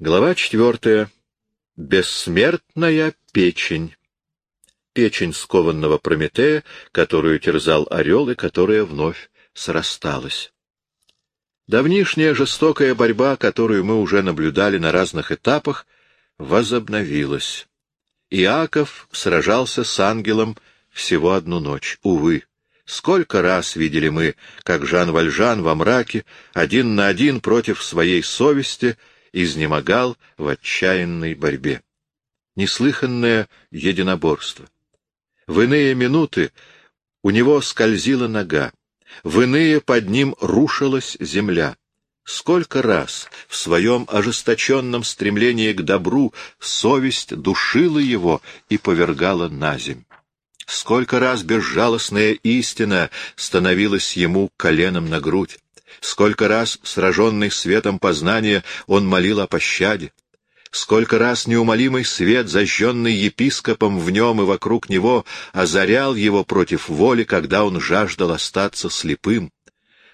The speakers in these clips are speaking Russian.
Глава четвертая. Бессмертная печень. Печень скованного Прометея, которую терзал орел и которая вновь срасталась. Давнишняя жестокая борьба, которую мы уже наблюдали на разных этапах, возобновилась. Иаков сражался с ангелом всего одну ночь. Увы, сколько раз видели мы, как Жан Вальжан во мраке, один на один против своей совести, изнемогал в отчаянной борьбе. Неслыханное единоборство. В иные минуты у него скользила нога, в иные под ним рушилась земля. Сколько раз в своем ожесточенном стремлении к добру совесть душила его и повергала на земь. Сколько раз безжалостная истина становилась ему коленом на грудь. Сколько раз, сраженный светом познания, он молил о пощаде. Сколько раз неумолимый свет, зажженный епископом в нем и вокруг него, озарял его против воли, когда он жаждал остаться слепым.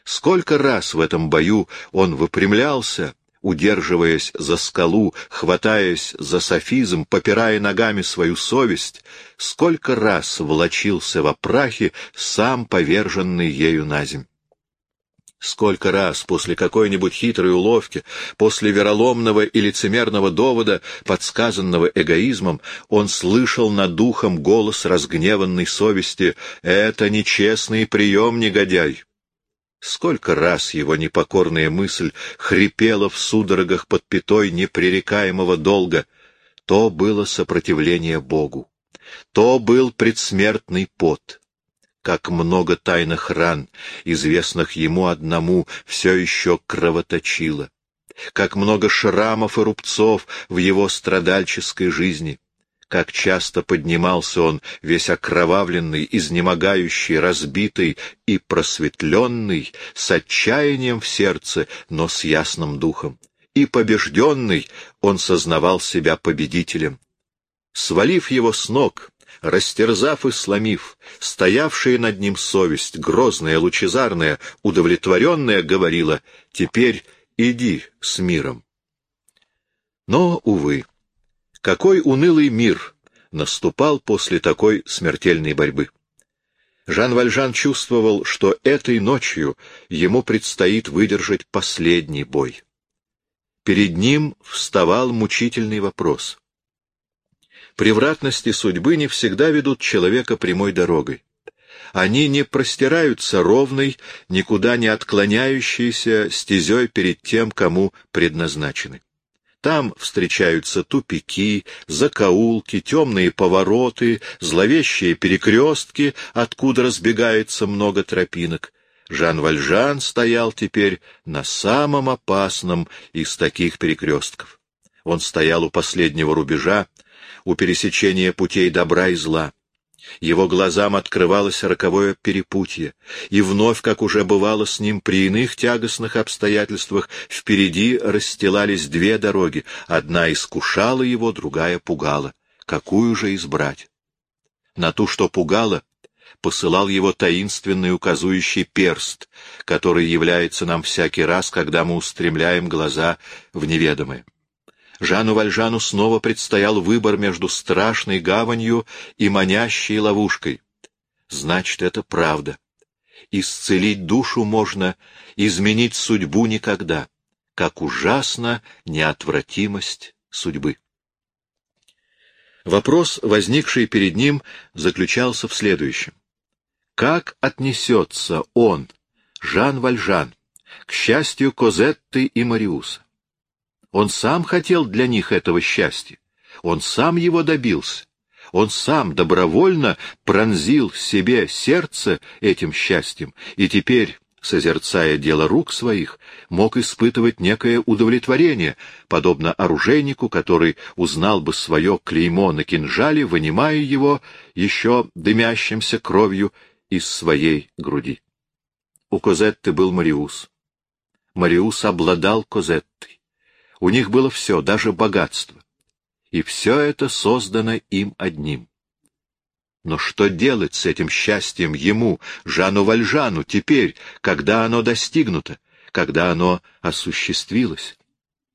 Сколько раз в этом бою он выпрямлялся, удерживаясь за скалу, хватаясь за софизм, попирая ногами свою совесть, сколько раз волочился во прахе, сам поверженный ею на земь. Сколько раз после какой-нибудь хитрой уловки, после вероломного и лицемерного довода, подсказанного эгоизмом, он слышал над духом голос разгневанной совести «Это нечестный прием, негодяй!» Сколько раз его непокорная мысль хрипела в судорогах под пятой непререкаемого долга. То было сопротивление Богу. То был предсмертный пот как много тайных ран, известных ему одному, все еще кровоточило, как много шрамов и рубцов в его страдальческой жизни, как часто поднимался он, весь окровавленный, изнемогающий, разбитый и просветленный, с отчаянием в сердце, но с ясным духом. И побежденный он сознавал себя победителем. Свалив его с ног, растерзав и сломив, стоявшая над ним совесть, грозная, лучезарная, удовлетворенная, говорила «Теперь иди с миром». Но, увы, какой унылый мир наступал после такой смертельной борьбы. Жан Вальжан чувствовал, что этой ночью ему предстоит выдержать последний бой. Перед ним вставал мучительный вопрос превратности судьбы не всегда ведут человека прямой дорогой. Они не простираются ровной, никуда не отклоняющейся стезей перед тем, кому предназначены. Там встречаются тупики, закоулки, темные повороты, зловещие перекрестки, откуда разбегается много тропинок. Жан Вальжан стоял теперь на самом опасном из таких перекрестков. Он стоял у последнего рубежа, у пересечения путей добра и зла. Его глазам открывалось роковое перепутье, и вновь, как уже бывало с ним при иных тягостных обстоятельствах, впереди расстилались две дороги, одна искушала его, другая пугала. Какую же избрать? На ту, что пугала, посылал его таинственный указующий перст, который является нам всякий раз, когда мы устремляем глаза в неведомое. Жану Вальжану снова предстоял выбор между страшной гаванью и манящей ловушкой. Значит, это правда. Исцелить душу можно, изменить судьбу никогда. Как ужасна неотвратимость судьбы. Вопрос, возникший перед ним, заключался в следующем. Как отнесется он, Жан Вальжан, к счастью Козетты и Мариуса? Он сам хотел для них этого счастья. Он сам его добился. Он сам добровольно пронзил себе сердце этим счастьем, и теперь, созерцая дело рук своих, мог испытывать некое удовлетворение, подобно оружейнику, который узнал бы свое клеймо на кинжале, вынимая его еще дымящимся кровью из своей груди. У Козетты был Мариус. Мариус обладал Козеттой. У них было все, даже богатство. И все это создано им одним. Но что делать с этим счастьем ему, Жану Вальжану, теперь, когда оно достигнуто, когда оно осуществилось?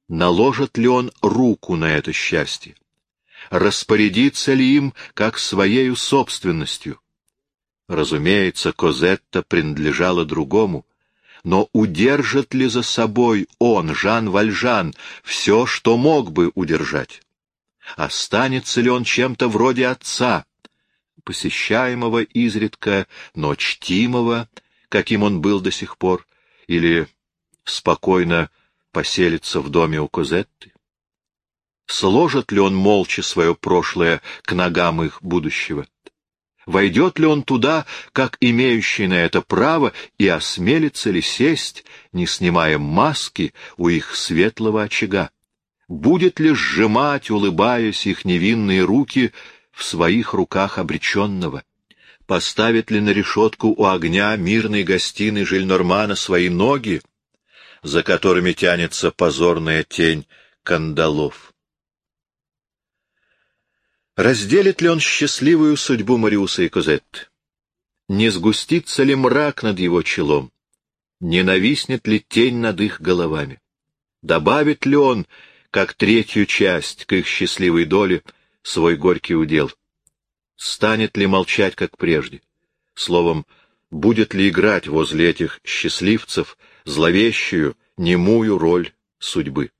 наложит ли он руку на это счастье? Распорядится ли им как своею собственностью? Разумеется, Козетта принадлежала другому, но удержит ли за собой он, Жан Вальжан, все, что мог бы удержать? Останется ли он чем-то вроде отца, посещаемого изредка, но чтимого, каким он был до сих пор, или спокойно поселится в доме у Козетты? Сложит ли он молча свое прошлое к ногам их будущего? Войдет ли он туда, как имеющий на это право, и осмелится ли сесть, не снимая маски, у их светлого очага? Будет ли сжимать, улыбаясь, их невинные руки в своих руках обреченного? Поставит ли на решетку у огня мирной гостиной Жильнормана свои ноги, за которыми тянется позорная тень кандалов? Разделит ли он счастливую судьбу Мариуса и Козетты? Не сгустится ли мрак над его челом? Не нависнет ли тень над их головами? Добавит ли он, как третью часть к их счастливой доле, свой горький удел? Станет ли молчать, как прежде? Словом, будет ли играть возле этих счастливцев зловещую, немую роль судьбы?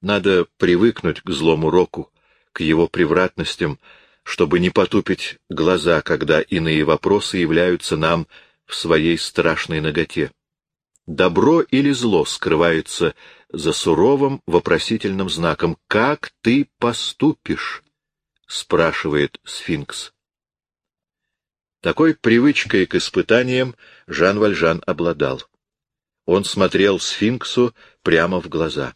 Надо привыкнуть к злому року, к его превратностям, чтобы не потупить глаза, когда иные вопросы являются нам в своей страшной ноготе. Добро или зло скрывается за суровым вопросительным знаком «Как ты поступишь?» — спрашивает сфинкс. Такой привычкой к испытаниям Жан Вальжан обладал. Он смотрел сфинксу прямо в глаза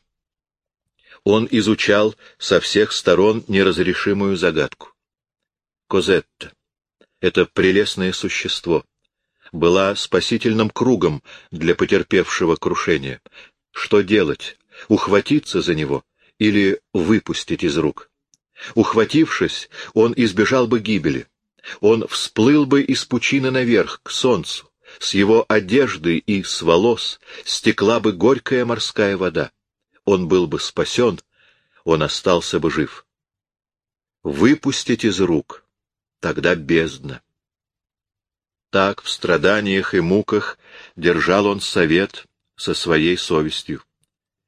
он изучал со всех сторон неразрешимую загадку. Козетта, это прелестное существо, была спасительным кругом для потерпевшего крушения. Что делать? Ухватиться за него или выпустить из рук? Ухватившись, он избежал бы гибели. Он всплыл бы из пучины наверх, к солнцу. С его одежды и с волос стекла бы горькая морская вода он был бы спасен, он остался бы жив. Выпустить из рук, тогда бездна. Так в страданиях и муках держал он совет со своей совестью.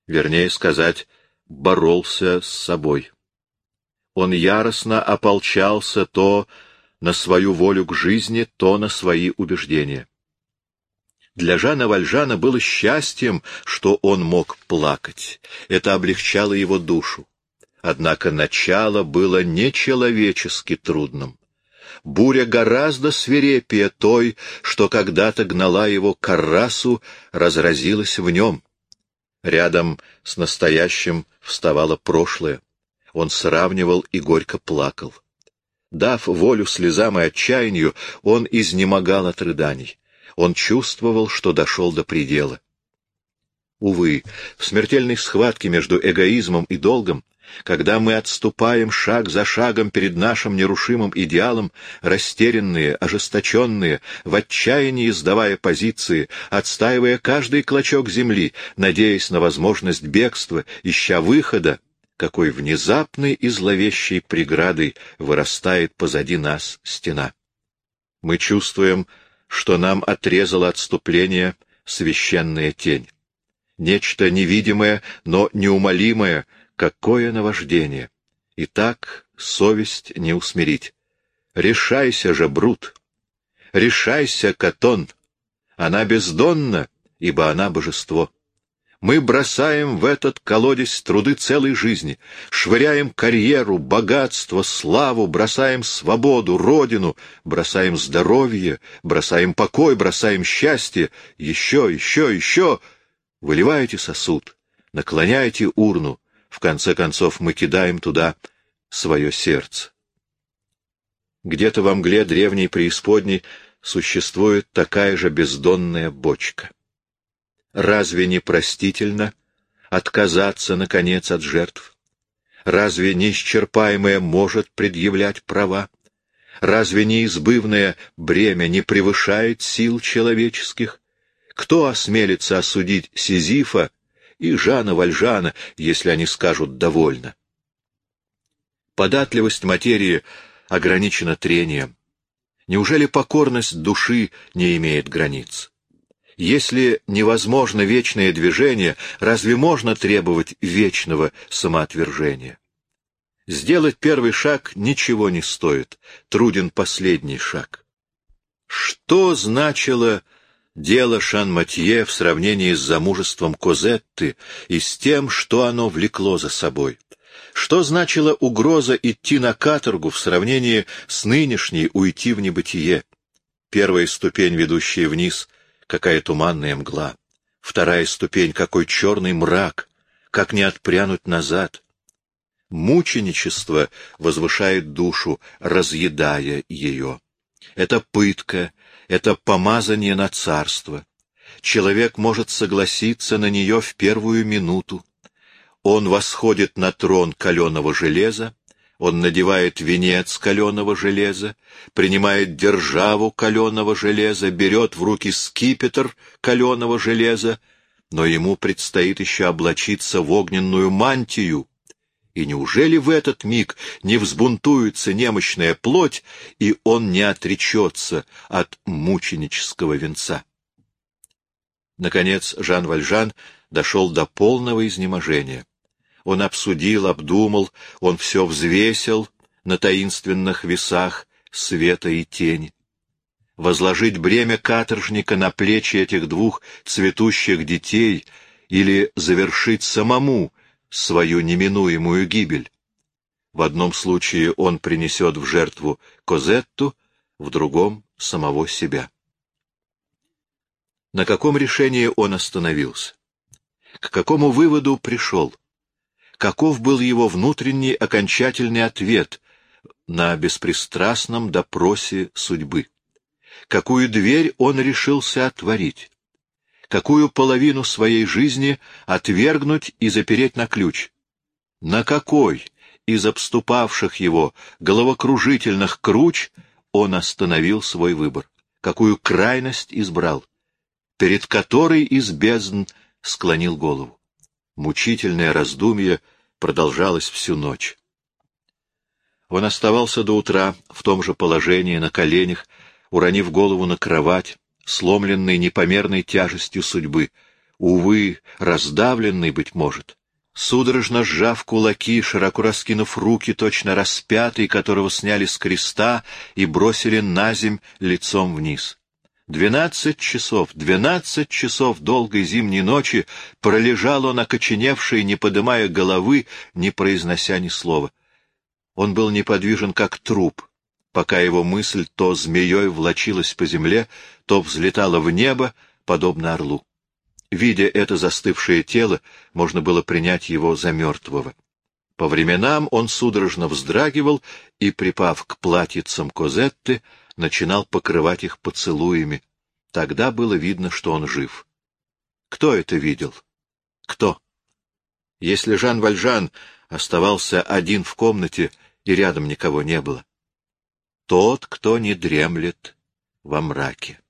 Вернее сказать, боролся с собой. Он яростно ополчался то на свою волю к жизни, то на свои убеждения. Для Жана Вальжана было счастьем, что он мог плакать. Это облегчало его душу. Однако начало было нечеловечески трудным. Буря гораздо свирепее той, что когда-то гнала его к Аррасу, разразилась в нем. Рядом с настоящим вставало прошлое. Он сравнивал и горько плакал. Дав волю слезам и отчаянию, он изнемогал от рыданий. Он чувствовал, что дошел до предела. Увы, в смертельной схватке между эгоизмом и долгом, когда мы отступаем шаг за шагом перед нашим нерушимым идеалом, растерянные, ожесточенные, в отчаянии сдавая позиции, отстаивая каждый клочок земли, надеясь на возможность бегства, ища выхода, какой внезапной и зловещей преградой вырастает позади нас стена. Мы чувствуем, что нам отрезало отступление священная тень. Нечто невидимое, но неумолимое, какое наваждение. И так совесть не усмирить. Решайся же, Брут! Решайся, Катон! Она бездонна, ибо она божество. Мы бросаем в этот колодец труды целой жизни, швыряем карьеру, богатство, славу, бросаем свободу, родину, бросаем здоровье, бросаем покой, бросаем счастье, еще, еще, еще. Выливаете сосуд, наклоняете урну, в конце концов мы кидаем туда свое сердце. Где-то во мгле древней преисподней существует такая же бездонная бочка разве не простительно отказаться, наконец, от жертв? Разве неисчерпаемое может предъявлять права? Разве неизбывное бремя не превышает сил человеческих? Кто осмелится осудить Сизифа и Жана Вальжана, если они скажут «довольно». Податливость материи ограничена трением. Неужели покорность души не имеет границ? Если невозможно вечное движение, разве можно требовать вечного самоотвержения? Сделать первый шаг ничего не стоит, труден последний шаг. Что значило дело Шан-Матье в сравнении с замужеством Козетты и с тем, что оно влекло за собой? Что значила угроза идти на каторгу в сравнении с нынешней уйти в небытие? Первая ступень, ведущая вниз, какая туманная мгла. Вторая ступень, какой черный мрак, как не отпрянуть назад. Мученичество возвышает душу, разъедая ее. Это пытка, это помазание на царство. Человек может согласиться на нее в первую минуту. Он восходит на трон каленого железа, он надевает венец каленого железа, принимает державу каленого железа, берет в руки скипетр каленого железа, но ему предстоит еще облачиться в огненную мантию. И неужели в этот миг не взбунтуется немощная плоть, и он не отречется от мученического венца? Наконец Жан Вальжан дошел до полного изнеможения. Он обсудил, обдумал, он все взвесил на таинственных весах света и тени. Возложить бремя каторжника на плечи этих двух цветущих детей или завершить самому свою неминуемую гибель. В одном случае он принесет в жертву Козетту, в другом — самого себя. На каком решении он остановился? К какому выводу пришел? Каков был его внутренний окончательный ответ на беспристрастном допросе судьбы. Какую дверь он решился отворить, какую половину своей жизни отвергнуть и запереть на ключ, на какой из обступавших его головокружительных круч он остановил свой выбор, какую крайность избрал, перед которой из бездн склонил голову. Мучительное раздумье продолжалось всю ночь. Он оставался до утра в том же положении, на коленях, уронив голову на кровать, сломленный непомерной тяжестью судьбы, увы, раздавленный, быть может, судорожно сжав кулаки, широко раскинув руки, точно распятый, которого сняли с креста и бросили на земь лицом вниз. Двенадцать часов, двенадцать часов долгой зимней ночи пролежал он окоченевший, не подымая головы, не произнося ни слова. Он был неподвижен, как труп, пока его мысль то змеей влочилась по земле, то взлетала в небо, подобно орлу. Видя это застывшее тело, можно было принять его за мертвого. По временам он судорожно вздрагивал и, припав к платьицам Козетты, начинал покрывать их поцелуями. Тогда было видно, что он жив. Кто это видел? Кто? Если Жан Вальжан оставался один в комнате и рядом никого не было. Тот, кто не дремлет во мраке.